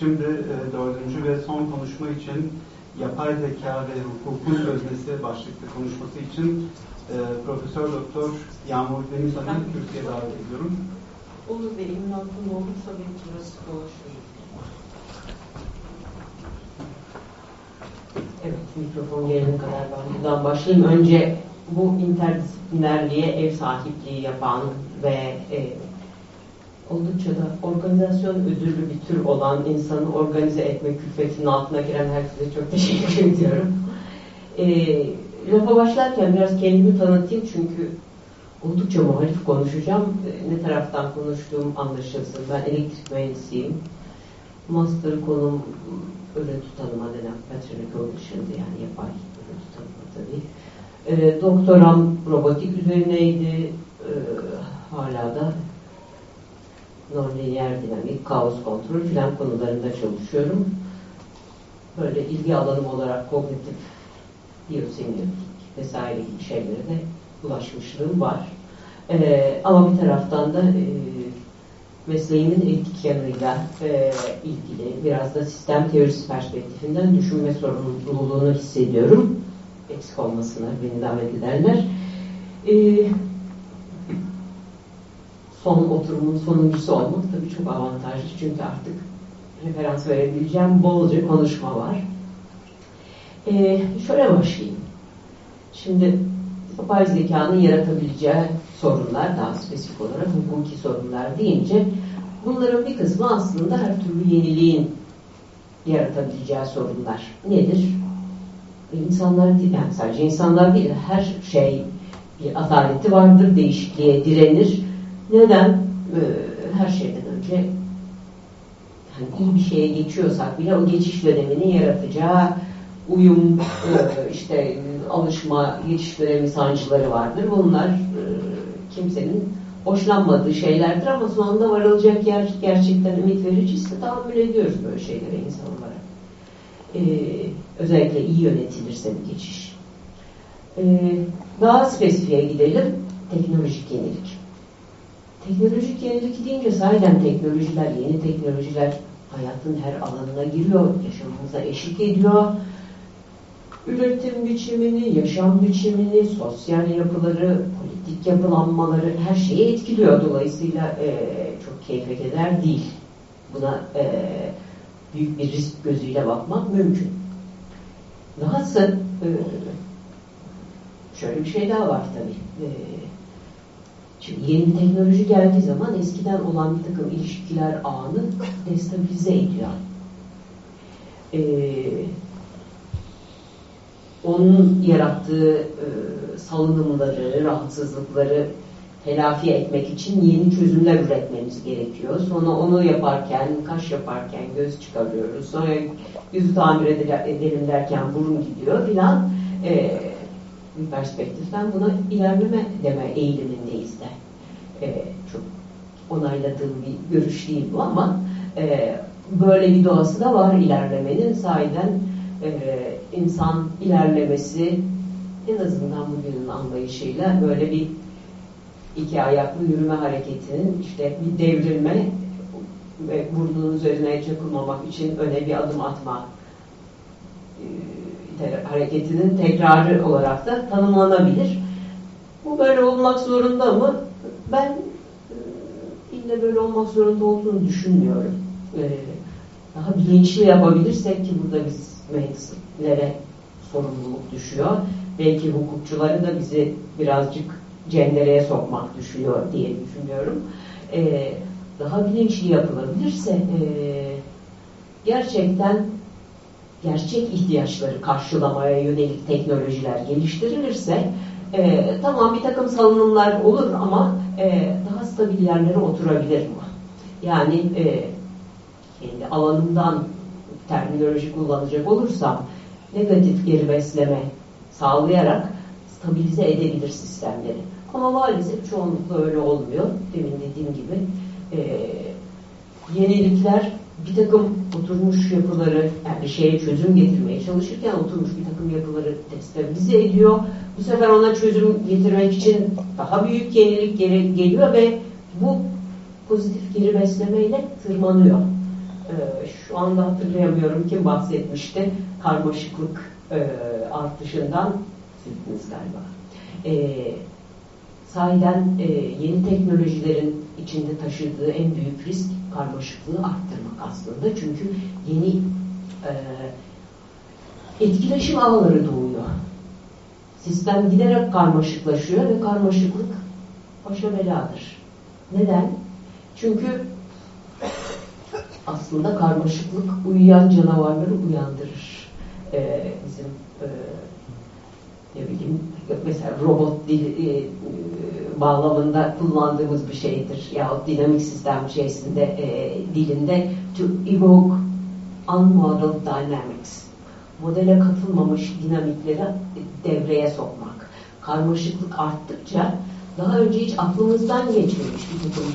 Şimdi e, dördüncü ve son konuşma için yapay zeka ve hukukun öznesi başlıklı konuşması için e, Profesör Doktor Yağmur Denizhan'ı Türkiye'ye davet ediyorum. Olur Bey'imin altında olursa belki biraz dolaşırız. Evet, mikrofon gelene kadar ben buradan başlayayım. Önce bu interdisiplinerliğe ev sahipliği yapan ve e, oldukça da organizasyon özürlü bir tür olan insanı organize etme külfetinin altına giren herkese çok teşekkür ediyorum. E, lafa başlarken biraz kendimi tanıtayım çünkü oldukça muhalif konuşacağım. E, ne taraftan konuştuğum anlaşılsın. Ben elektrik mühendisiyim. Master konum ürün tutanıma denen Patrick Ocean'dı yani yapay ürün tutanıma tabii. E, doktoram robotik üzerineydi. E, hala da nonlineer dinamik, kaos kontrol filan konularında çalışıyorum. Böyle ilgi alanım olarak kognitif biyosemiotik vesaire gibi şeylere de ulaşmışlığım var. Ee, ama bir taraftan da e, mesleğimin etik yanıyla e, ilgili biraz da sistem teorisi perspektifinden düşünme sorumluluğunu hissediyorum. Eksik olmasına beni davet ederler. E, son oturumun sonuncusu olmak tabii çok avantajlı çünkü artık referans verebileceğim bolca konuşma var. E, şöyle başlayayım. Şimdi yapay zekanın yaratabileceği sorunlar daha spesifik olarak hukuki sorunlar deyince bunların bir kısmı aslında her türlü yeniliğin yaratabileceği sorunlar. Nedir? İnsanlar değil, yani sadece insanlar değil, her şey bir ataleti vardır, değişikliğe direnir. Neden? Ee, her şeyden önce yani iyi bir şeye geçiyorsak bile o geçiş döneminin yaratacağı uyum, e, işte alışma, geçiş dönemi sancıları vardır. Bunlar e, kimsenin hoşlanmadığı şeylerdir ama sonunda varılacak yer gerçekten ümit vericiyse tahammül ediyoruz böyle şeylere insan olarak. Ee, özellikle iyi yönetilirse bir geçiş. Ee, daha spesifiye gidelim. Teknolojik yenilik. Teknolojik yenilik deyince sahiden teknolojiler, yeni teknolojiler hayatın her alanına giriyor, yaşamımıza eşlik ediyor üretim biçimini, yaşam biçimini, sosyal yapıları, politik yapılanmaları her şeyi etkiliyor. Dolayısıyla e, çok keyfe keder değil. Buna e, büyük bir risk gözüyle bakmak mümkün. Dahası e, şöyle bir şey daha var tabii. E, şimdi yeni teknoloji geldiği zaman eskiden olan bir takım ilişkiler ağını destabilize ediyor. Eee onun yarattığı e, salınımları, rahatsızlıkları telafi etmek için yeni çözümler üretmemiz gerekiyor. Sonra onu yaparken, kaş yaparken göz çıkarıyoruz. Sonra yüzü tamir edelim derken burun gidiyor filan. E, bir perspektiften buna ilerleme deme eğilimindeyiz de. E, çok onayladığım bir görüş değil bu ama e, böyle bir doğası da var ilerlemenin. Sahiden e, insan ilerlemesi en azından bugünün anlayışıyla böyle bir iki ayaklı yürüme hareketinin işte bir devrilme ve burnunun üzerine çakılmamak için öne bir adım atma e, hareketinin tekrarı olarak da tanımlanabilir. Bu böyle olmak zorunda mı? Ben e, ille böyle olmak zorunda olduğunu düşünmüyorum. E, daha bilinçli yapabilirsek ki burada biz mühendislere sorumluluk düşüyor. Belki hukukçuları da bizi birazcık cendereye sokmak düşüyor diye düşünüyorum. Ee, daha bilinçli yapılabilirse e, gerçekten gerçek ihtiyaçları karşılamaya yönelik teknolojiler geliştirilirse e, tamam bir takım salınımlar olur ama e, daha stabil yerlere oturabilir mi? Yani e, kendi alanından terminoloji kullanacak olursam negatif geri besleme sağlayarak stabilize edebilir sistemleri. Ama maalesef çoğunlukla öyle olmuyor. Demin dediğim gibi e, yenilikler bir takım oturmuş yapıları yani şeye çözüm getirmeye çalışırken oturmuş bir takım yapıları destabilize ediyor. Bu sefer ona çözüm getirmek için daha büyük yenilik geliyor ve bu pozitif geri beslemeyle tırmanıyor. e, şu anda hatırlayamıyorum kim bahsetmişti karmaşıklık e, artışından sizdiniz galiba. E, sahiden e, yeni teknolojilerin içinde taşıdığı en büyük risk karmaşıklığı arttırmak aslında. Çünkü yeni e, etkileşim ağları doğuyor. Sistem giderek karmaşıklaşıyor ve karmaşıklık başa beladır. Neden? Çünkü aslında karmaşıklık uyuyan canavarları uyandırır. Ee, bizim e, ne bileyim mesela robot dil e, bağlamında kullandığımız bir şeydir. Yahut dinamik sistem şeysinde e, dilinde to evoke unmodeled dynamics. Modele katılmamış dinamikleri devreye sokmak. Karmaşıklık arttıkça daha önce hiç aklımızdan geçmemiş bir takım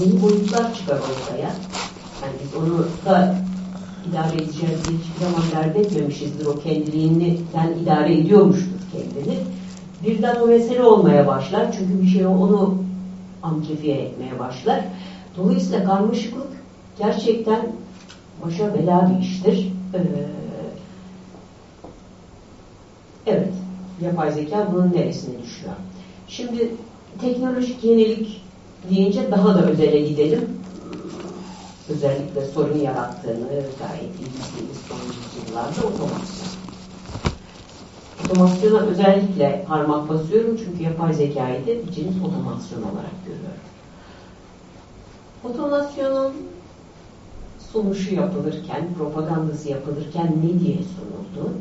yeni boyutlar çıkar ortaya. Yani biz onu da idare edeceğiz diye hiçbir zaman dert etmemişizdir. O kendiliğinden idare ediyormuştur kendini. Birden o mesele olmaya başlar. Çünkü bir şey onu amplifiye etmeye başlar. Dolayısıyla karmaşıklık gerçekten başa bela bir iştir. Ee, evet, yapay zeka bunun neresine düşüyor? Şimdi teknolojik yenilik deyince daha da özele gidelim. Özellikle sorun yarattığını gayet iyi bildiğimiz son yıllarda otomasyon. Otomasyona özellikle parmak basıyorum çünkü yapay zekayı da cins otomasyon olarak görüyorum. Otomasyonun sunuşu yapılırken, propagandası yapılırken ne diye sunuldu?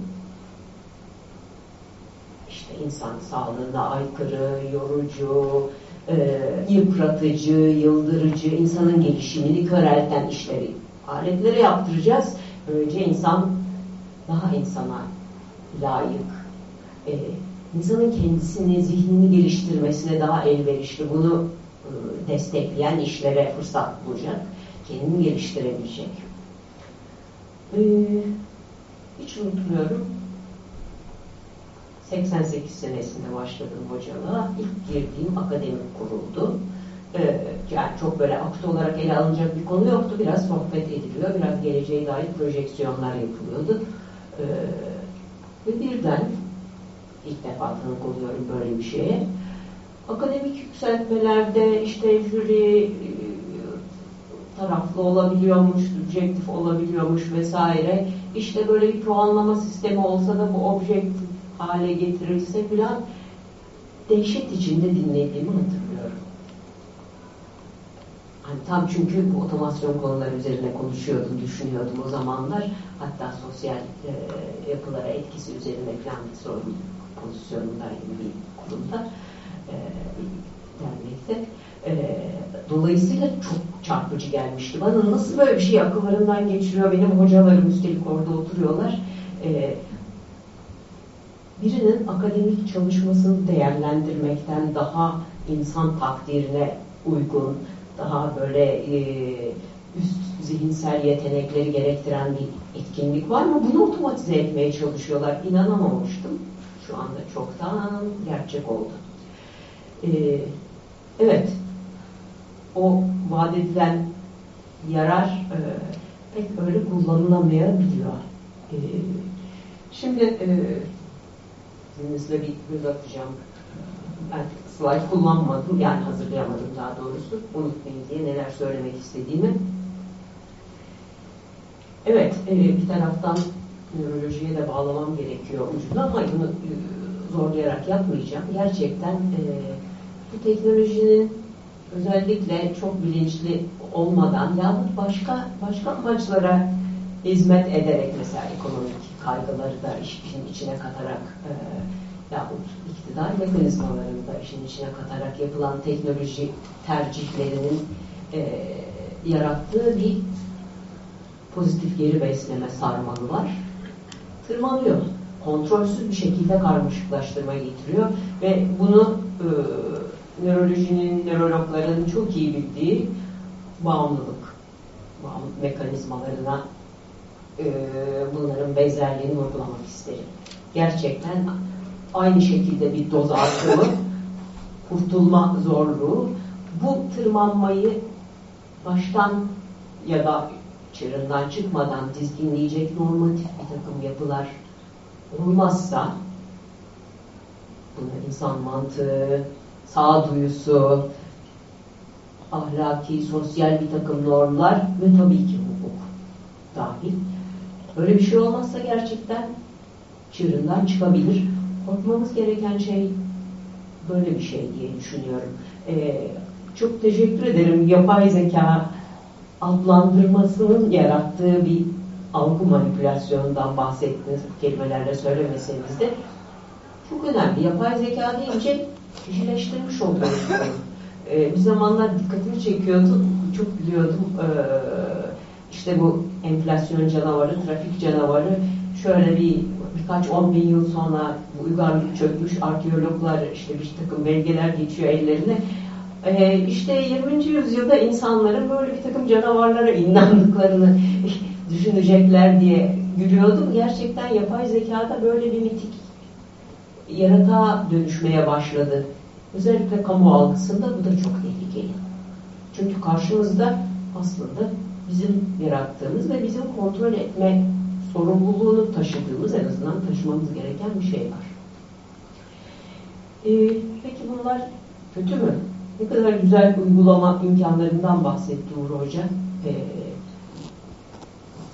İşte insan sağlığına aykırı, yorucu, e, yıpratıcı, yıldırıcı, insanın gelişimini körelten işleri aletlere yaptıracağız. Böylece insan daha insana layık, e, insanın kendisini, zihnini geliştirmesine daha elverişli, bunu e, destekleyen işlere fırsat bulacak, kendini geliştirebilecek. E, hiç unutmuyorum, 88 senesinde başladım hocalığa. İlk girdiğim akademik kuruldu. Ee, yani çok böyle akut olarak ele alınacak bir konu yoktu. Biraz sohbet ediliyor, biraz geleceğe dair projeksiyonlar yapılıyordu. Ee, ve birden ilk defa tanık oluyorum böyle bir şeye. Akademik yükseltmelerde işte jüri e, taraflı olabiliyormuş, subjektif olabiliyormuş vesaire. İşte böyle bir puanlama sistemi olsa da bu objektif hale getirilse filan dehşet içinde dinlediğimi hatırlıyorum. Hani tam çünkü bu otomasyon konuları üzerine konuşuyordum, düşünüyordum o zamanlar. Hatta sosyal e, yapılara etkisi üzerine falan bir sorun pozisyonundaydım bir kurumda, e, dernekte. E, dolayısıyla çok çarpıcı gelmişti. Bana nasıl böyle bir şey akıllarından geçiriyor? Benim hocalarım üstelik orada oturuyorlar. E, birinin akademik çalışmasını değerlendirmekten daha insan takdirine uygun, daha böyle e, üst zihinsel yetenekleri gerektiren bir etkinlik var mı? Bunu otomatize etmeye çalışıyorlar. İnanamamıştım. Şu anda çoktan gerçek oldu. Ee, evet, o vaat edilen yarar e, pek öyle kullanılamayabiliyor. Ee, şimdi e, izninizle bir göz atacağım. Ben slide kullanmadım, yani hazırlayamadım daha doğrusu. Unutmayın diye neler söylemek istediğimi. Evet, e, bir taraftan nörolojiye de bağlamam gerekiyor ucunda ama bunu e, zorlayarak yapmayacağım. Gerçekten e, bu teknolojinin özellikle çok bilinçli olmadan yahut başka başka amaçlara hizmet ederek mesela ekonomik kaygıları da işin içine katarak e, yahut iktidar mekanizmalarını da işin içine katarak yapılan teknoloji tercihlerinin e, yarattığı bir pozitif geri besleme sarmalı var. Tırmanıyor. Kontrolsüz bir şekilde karmaşıklaştırma getiriyor ve bunu e, nörolojinin, nörologların çok iyi bildiği bağımlılık, bağımlılık mekanizmalarına e, bunların benzerliğini vurgulamak isterim. Gerçekten aynı şekilde bir doz artımı, kurtulma zorluğu, bu tırmanmayı baştan ya da çığırından çıkmadan dizginleyecek normatif bir takım yapılar olmazsa buna insan mantığı, sağduyusu, ahlaki, sosyal bir takım normlar ve tabii ki hukuk dahil. Böyle bir şey olmazsa gerçekten çığırından çıkabilir. Korkmamız gereken şey böyle bir şey diye düşünüyorum. Ee, çok teşekkür ederim. Yapay zeka adlandırmasının yarattığı bir algı manipülasyonundan bahsettiniz kelimelerle söylemeseniz de çok önemli. Yapay zeka deyince kişileştirmiş oluyoruz. Ee, bir zamanlar dikkatimi çekiyordu. Çok biliyordum. Ee, işte bu enflasyon canavarı, trafik canavarı şöyle bir birkaç on bin yıl sonra bu uygarlık çökmüş arkeologlar işte bir takım belgeler geçiyor ellerine. Ee, işte 20. yüzyılda insanların böyle bir takım canavarlara inandıklarını düşünecekler diye gülüyordum. Gerçekten yapay zekada böyle bir mitik yaratığa dönüşmeye başladı. Özellikle kamu algısında bu da çok tehlikeli. Çünkü karşımızda aslında bizim yarattığımız ve bizim kontrol etme sorumluluğunu taşıdığımız en azından taşımamız gereken bir şey var. Ee, peki bunlar kötü mü? Ne kadar güzel uygulama imkanlarından bahsetti Uğur Hoca. Ee,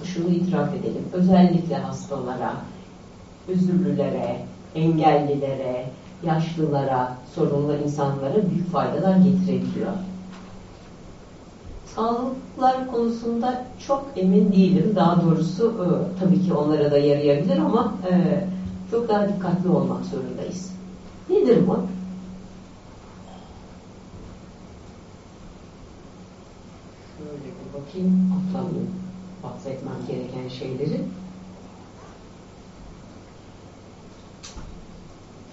şunu itiraf edelim. Özellikle hastalara, özürlülere, engellilere, yaşlılara, sorunlu insanlara büyük faydalar getirebiliyor. Sağlıklar konusunda çok emin değilim. Daha doğrusu e, tabii ki onlara da yarayabilir ama e, çok daha dikkatli olmak zorundayız. Nedir bu? Bakayım, atlamayayım bahsetmem gereken şeyleri.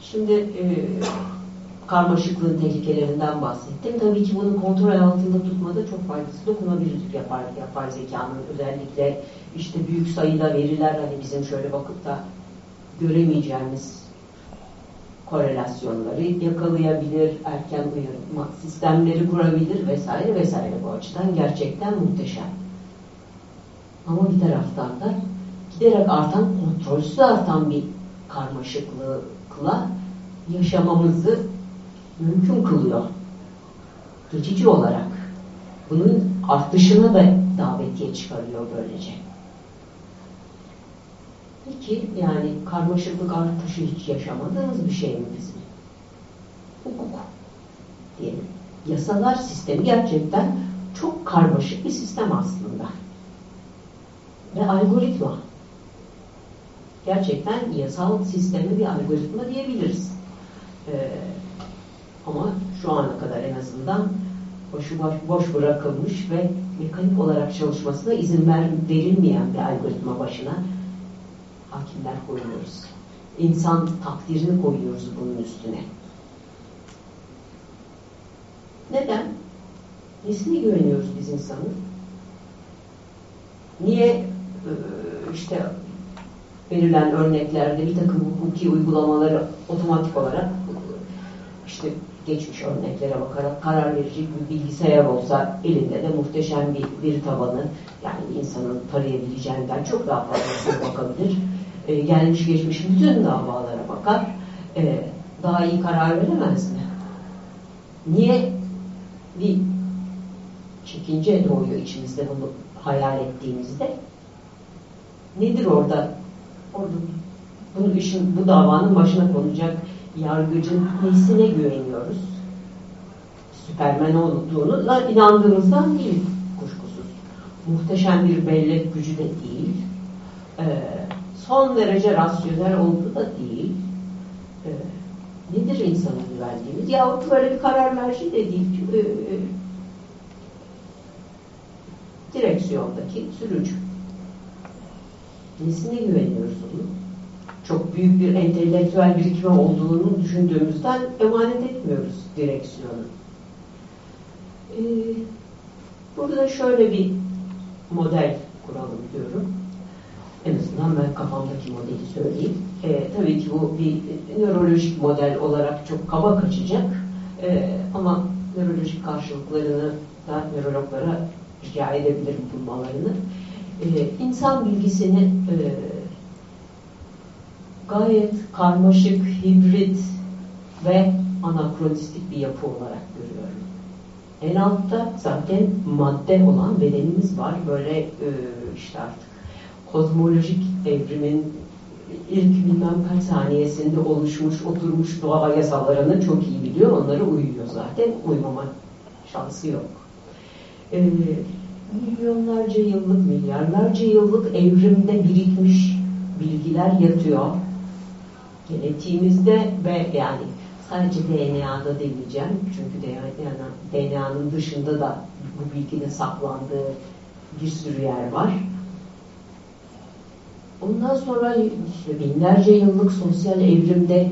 Şimdi e, karmaşıklığın tehlikelerinden bahsettim. Tabii ki bunu kontrol altında tutmada çok faydası dokunabilir yapay, yapay zekanın. Özellikle işte büyük sayıda veriler hani bizim şöyle bakıp da göremeyeceğimiz korelasyonları yakalayabilir, erken uyarma sistemleri kurabilir vesaire vesaire bu açıdan gerçekten muhteşem. Ama bir taraftan da giderek artan, kontrolsüz artan bir karmaşıklıkla yaşamamızı mümkün kılıyor. Geçici olarak. Bunun artışına da davetiye çıkarıyor böylece. Peki yani karmaşıklık artışı hiç yaşamadığımız bir şey mi bizim? Hukuk diyelim. Yasalar sistemi gerçekten çok karmaşık bir sistem aslında. Ve algoritma. Gerçekten yasal sistemi bir algoritma diyebiliriz. Ee, ama şu ana kadar en azından boşu boş, boş bırakılmış ve mekanik olarak çalışmasına izin ver, verilmeyen bir algoritma başına hakimler koyuyoruz. İnsan takdirini koyuyoruz bunun üstüne. Neden? Nesine güveniyoruz biz insanın? Niye e, işte verilen örneklerde bir takım hukuki uygulamaları otomatik olarak işte geçmiş örneklere bakarak karar verecek bir bilgisayar olsa elinde de muhteşem bir veri tabanı yani insanın tarayabileceğinden çok daha fazlasına bakabilir. Ee, gelmiş geçmiş bütün davalara bakar. Ee, daha iyi karar veremez mi? Niye bir çekince doğuyor içimizde bunu hayal ettiğimizde? Nedir orada? Orada bunu işin, bu davanın başına konacak yargıcın nesine güveniyoruz? Süpermen olduğunu inandığımızdan değil kuşkusuz. Muhteşem bir bellek gücü de değil. Ee, son derece rasyonel olduğu da değil. Ee, nedir insana güvendiğimiz? Yahut böyle bir karar merci de değil. Ee, direksiyondaki sürücü. Nesine güveniyoruz onun? çok büyük bir entelektüel birikimi olduğunu düşündüğümüzden emanet etmiyoruz direksiyonu. Ee, burada şöyle bir model kuralım diyorum. En azından ben kafamdaki modeli söyleyeyim. Ee, tabii ki bu bir nörolojik model olarak çok kaba kaçacak. Ee, ama nörolojik karşılıklarını da nörologlara rica edebilirim bulmalarını. e, insan bilgisini e, gayet karmaşık, hibrit ve anakronistik bir yapı olarak görüyorum. En altta zaten madde olan bedenimiz var. Böyle e, işte artık kozmolojik evrimin ilk bilmem kaç saniyesinde oluşmuş, oturmuş doğa yasalarını çok iyi biliyor. Onları uyuyor zaten. Uymama şansı yok. Ee, milyonlarca yıllık, milyarlarca yıllık evrimde birikmiş bilgiler yatıyor. Genetiğimizde ve yani sadece DNA'da demeyeceğim. Çünkü DNA'nın dışında da bu bilginin saklandığı bir sürü yer var. Ondan sonra binlerce yıllık sosyal evrimde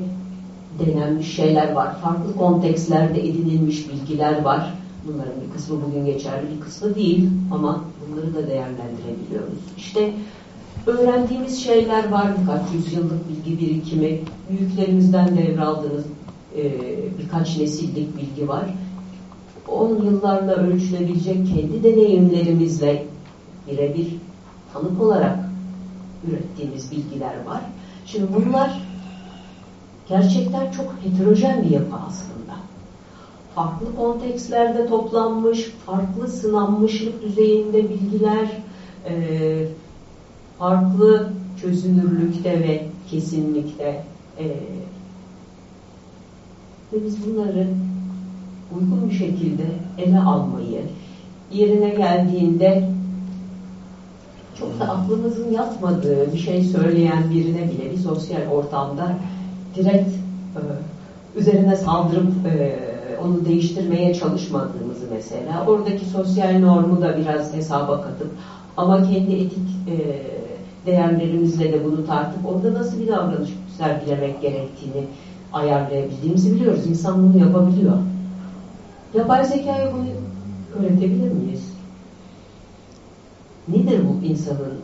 denenmiş şeyler var. Farklı kontekslerde edinilmiş bilgiler var. Bunların bir kısmı bugün geçerli, bir kısmı değil ama bunları da değerlendirebiliyoruz. İşte öğrendiğimiz şeyler var. Birkaç yüzyıllık bilgi birikimi, büyüklerimizden devraldığımız e, birkaç nesillik bilgi var. On yıllarla ölçülebilecek kendi deneyimlerimizle birebir tanık olarak ürettiğimiz bilgiler var. Şimdi bunlar gerçekten çok heterojen bir yapı aslında. Farklı kontekstlerde toplanmış, farklı sınanmışlık düzeyinde bilgiler, e, farklı çözünürlükte ve kesinlikte e, ve biz bunları uygun bir şekilde ele almayı, yerine geldiğinde çok da aklımızın yatmadığı bir şey söyleyen birine bile bir sosyal ortamda direkt e, üzerine saldırıp e, onu değiştirmeye çalışmadığımızı mesela oradaki sosyal normu da biraz hesaba katıp ama kendi etik e, değerlerimizle de bunu tartıp orada nasıl bir davranış sergilemek gerektiğini ayarlayabildiğimizi biliyoruz. İnsan bunu yapabiliyor. Yapay zekaya bunu öğretebilir miyiz? Nedir bu insanın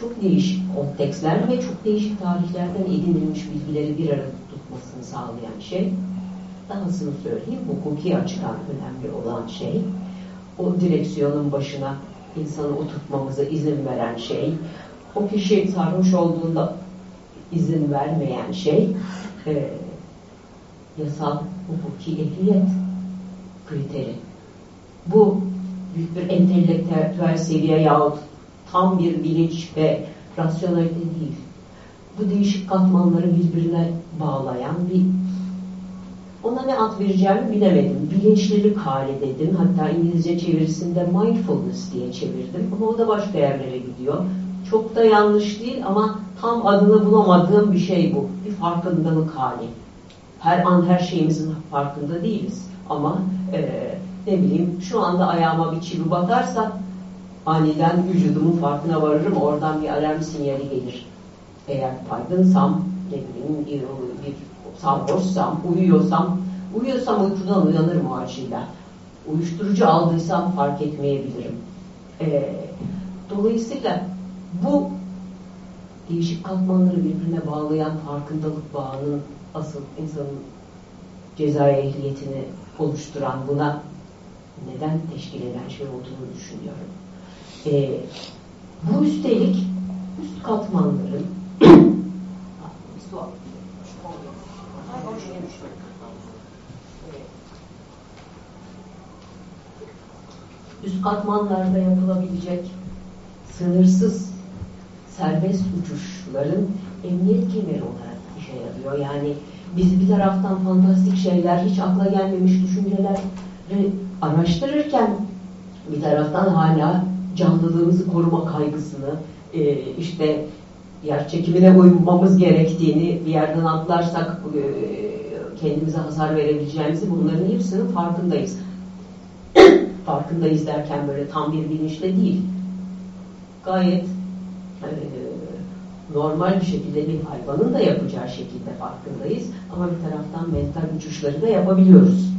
çok değişik kontekstler ve çok değişik tarihlerden edinilmiş bilgileri bir arada tutmasını sağlayan şey? Dahasını söyleyeyim, hukuki açıdan önemli olan şey, o direksiyonun başına insanı oturtmamıza izin veren şey, o kişi sarhoş olduğunda izin vermeyen şey, e, yasal hukuki ehliyet kriteri. Bu büyük bir entelektüel seviye yahut tam bir bilinç ve rasyonelite değil. Bu değişik katmanları birbirine bağlayan bir ona ne ad vereceğimi bilemedim. Bilinçlilik hali dedim. Hatta İngilizce çevirisinde mindfulness diye çevirdim. Ama o da başka yerlere gidiyor. Çok da yanlış değil ama tam adını bulamadığım bir şey bu. Bir farkındalık hali. Her an her şeyimizin farkında değiliz. Ama e, ne bileyim şu anda ayağıma bir çivi batarsa aniden vücudumun farkına varırım. Oradan bir alarm sinyali gelir. Eğer baygınsam, ne bileyim bir, bir sarhoşsam, uyuyorsam, uyuyorsam uykudan uyanırım acilen. Uyuşturucu aldıysam fark etmeyebilirim. Ee, dolayısıyla bu değişik katmanları birbirine bağlayan farkındalık bağının asıl insanın ceza ehliyetini oluşturan buna neden teşkil eden şey olduğunu düşünüyorum. Ee, bu üstelik üst katmanların üst katmanlarda yapılabilecek sınırsız serbest uçuşların emniyet kemeri olarak işe yarıyor. Yani biz bir taraftan fantastik şeyler, hiç akla gelmemiş düşünceler araştırırken bir taraftan hala canlılığımızı koruma kaygısını, e, işte yer çekimine uymamız gerektiğini bir yerden atlarsak e, kendimize hasar verebileceğimizi bunların hepsinin farkındayız. farkındayız derken böyle tam bir bilinçle değil. Gayet e, normal bir şekilde bir hayvanın da yapacağı şekilde farkındayız. Ama bir taraftan mental uçuşları da yapabiliyoruz.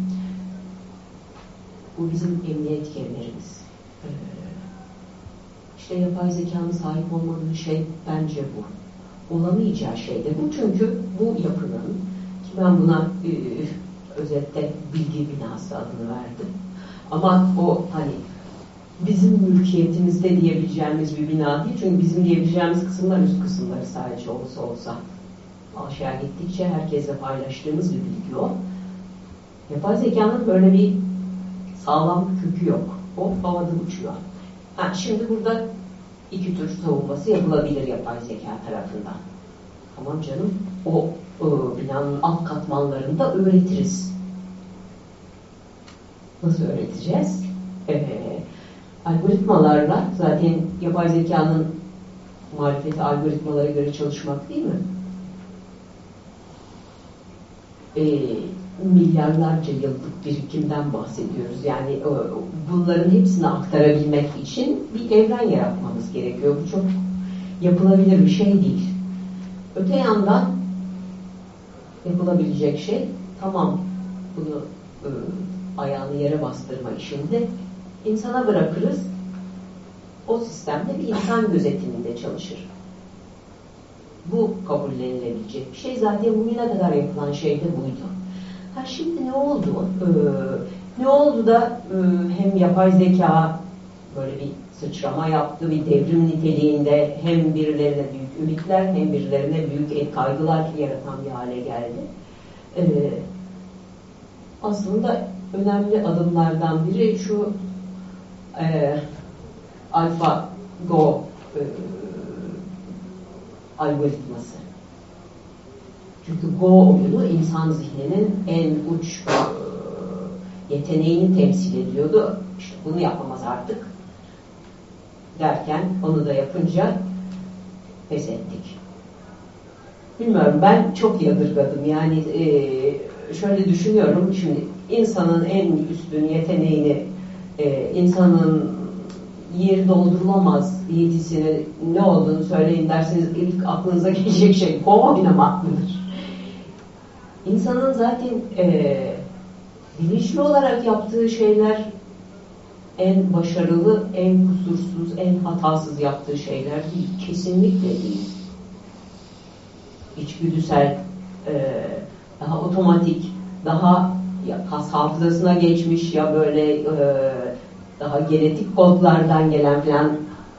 Bu bizim emniyet kemerimiz. Ee, işte yapay zekanın sahip olmadığı şey bence bu. Olamayacağı şey de bu. Çünkü bu yapının ki ben buna e, özette bilgi binası adını verdim. Ama o hani bizim mülkiyetimizde diyebileceğimiz bir bina değil. Çünkü bizim diyebileceğimiz kısımlar üst kısımları sadece olsa olsa. Aşağı gittikçe herkesle paylaştığımız bir bilgi o. Yapay zekanın böyle bir sağlam kökü yok. O havada uçuyor. Ha, şimdi burada iki tür savunması yapılabilir yapay zeka tarafından. Tamam canım, o, o binanın alt katmanlarında öğretiriz. Nasıl öğreteceğiz? Ee, algoritmalarla zaten yapay zekanın marifeti algoritmalara göre çalışmak değil mi? Ee, milyarlarca yıllık birikimden bahsediyoruz. Yani e, bunların hepsini aktarabilmek için bir evren yaratmamız gerekiyor. Bu çok yapılabilir bir şey değil. Öte yandan yapılabilecek şey tamam bunu e, ayağını yere bastırma işinde insana bırakırız. O sistemde bir insan gözetiminde çalışır. Bu kabullenilebilecek bir şey. Zaten bugüne kadar yapılan şey de buydu. Ha şimdi ne oldu? Ee, ne oldu da e, hem yapay zeka böyle bir sıçrama yaptı, bir devrim niteliğinde hem birilerine büyük ümitler hem birilerine büyük kaygılar yaratan bir hale geldi. Ee, aslında önemli adımlardan biri şu e, Alpha Go e, algoritması. Çünkü Go oyunu insan zihninin en uç e, yeteneğini temsil ediyordu. İşte bunu yapamaz artık derken onu da yapınca pes ettik. Bilmiyorum ben çok yadırgadım. Yani e, şöyle düşünüyorum şimdi insanın en üstün yeteneğini e, insanın yeri doldurulamaz yetisini ne olduğunu söyleyin derseniz ilk aklınıza gelecek şey Go oynamak mıdır? İnsanın zaten e, bilinçli olarak yaptığı şeyler en başarılı, en kusursuz, en hatasız yaptığı şeyler değil. Kesinlikle değil. İçgüdüsel, e, daha otomatik, daha ya kas hafızasına geçmiş ya böyle e, daha genetik kodlardan gelen falan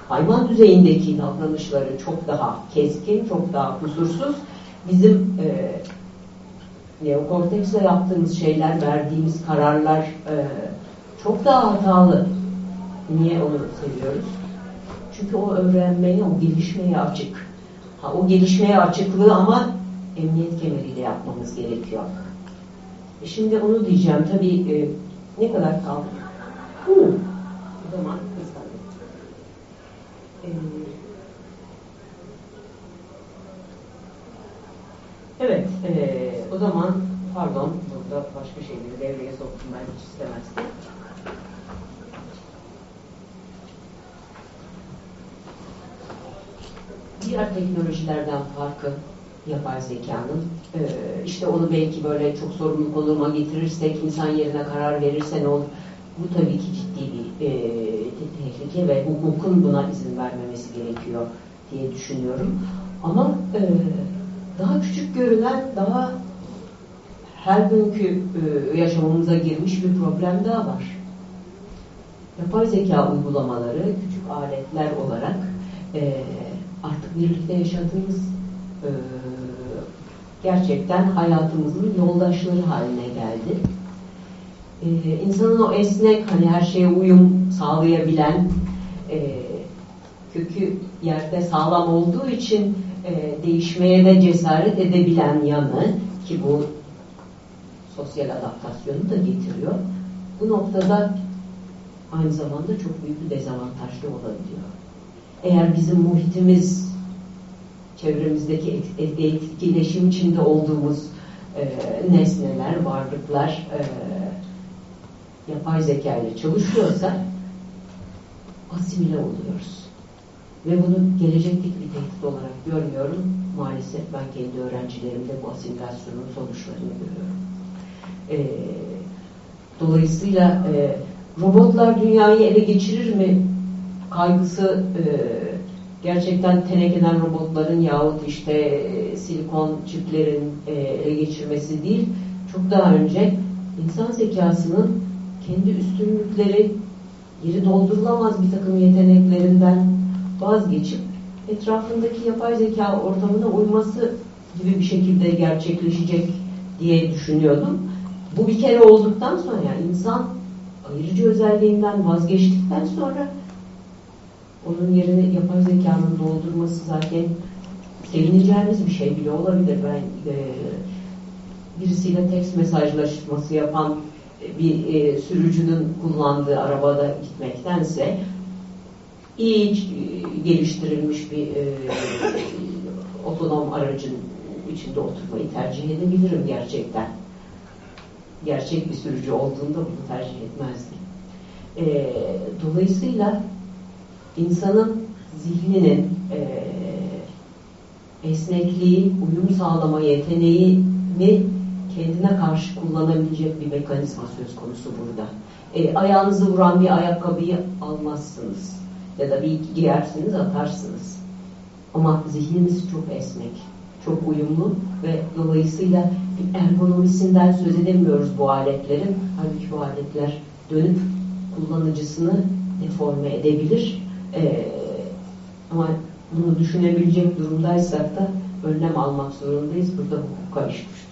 hayvan düzeyindeki davranışları çok daha keskin, çok daha kusursuz. Bizim e, neokorteksle yaptığımız şeyler, verdiğimiz kararlar e, çok daha hatalı. Niye onu seviyoruz? Çünkü o öğrenmeye, o gelişmeye açık. Ha, o gelişmeye açıklığı ama emniyet kemeriyle yapmamız gerekiyor. E şimdi onu diyeceğim. Tabii e, ne kadar kaldı? Hı. O zaman hızlandım. E, evet. E, o zaman pardon burada başka şeyleri devreye soktum ben hiç istemezdim. Diğer teknolojilerden farkı yapay zekanın e, işte onu belki böyle çok sorumlu konuma getirirsek insan yerine karar verirse ne olur? Bu tabii ki ciddi bir e, tehlike ve hukukun buna izin vermemesi gerekiyor diye düşünüyorum. Ama e, daha küçük görünen, daha her günkü e, yaşamımıza girmiş bir problem daha var. Yapay zeka uygulamaları küçük aletler olarak e, artık birlikte yaşadığımız e, gerçekten hayatımızın yoldaşları haline geldi. İnsanın o esnek, hani her şeye uyum sağlayabilen, kökü yerde sağlam olduğu için e, değişmeye de cesaret edebilen yanı ki bu sosyal adaptasyonu da getiriyor. Bu noktada aynı zamanda çok büyük bir dezavantajlı olabiliyor. Eğer bizim muhitimiz çevremizdeki etkileşim içinde olduğumuz e, nesneler, varlıklar e, yapay zeka ile çalışıyorsa asimile oluyoruz. Ve bunu gelecekteki bir tehdit olarak görmüyorum. Maalesef ben kendi öğrencilerimde bu asimilasyonun sonuçlarını görüyorum. E, dolayısıyla e, robotlar dünyayı ele geçirir mi kaygısı e, gerçekten tenekeden robotların yahut işte e, silikon çiplerin e, ele geçirmesi değil, çok daha önce insan zekasının kendi üstünlükleri geri doldurulamaz bir takım yeteneklerinden vazgeçip etrafındaki yapay zeka ortamına uyması gibi bir şekilde gerçekleşecek diye düşünüyordum. Bu bir kere olduktan sonra yani insan ayırıcı özelliğinden vazgeçtikten sonra onun yerini yapay zekanın doldurması zaten sevineceğimiz bir şey bile olabilir. Ben e, birisiyle tekst mesajlaşması yapan bir e, sürücünün kullandığı arabada gitmektense iyi e, geliştirilmiş bir e, otonom aracın içinde oturmayı tercih edebilirim gerçekten. Gerçek bir sürücü olduğunda bunu tercih etmezdim. E, dolayısıyla insanın zihninin e, esnekliği, uyum sağlama yeteneğini kendine karşı kullanabilecek bir mekanizma söz konusu burada. E, ayağınızı vuran bir ayakkabıyı almazsınız. Ya da bir iki giyersiniz atarsınız. Ama zihnimiz çok esnek, çok uyumlu ve dolayısıyla bir ergonomisinden söz edemiyoruz bu aletlerin. Halbuki bu aletler dönüp kullanıcısını deforme edebilir. Ee, ama bunu düşünebilecek durumdaysak da önlem almak zorundayız. Burada hukuka iş düştü.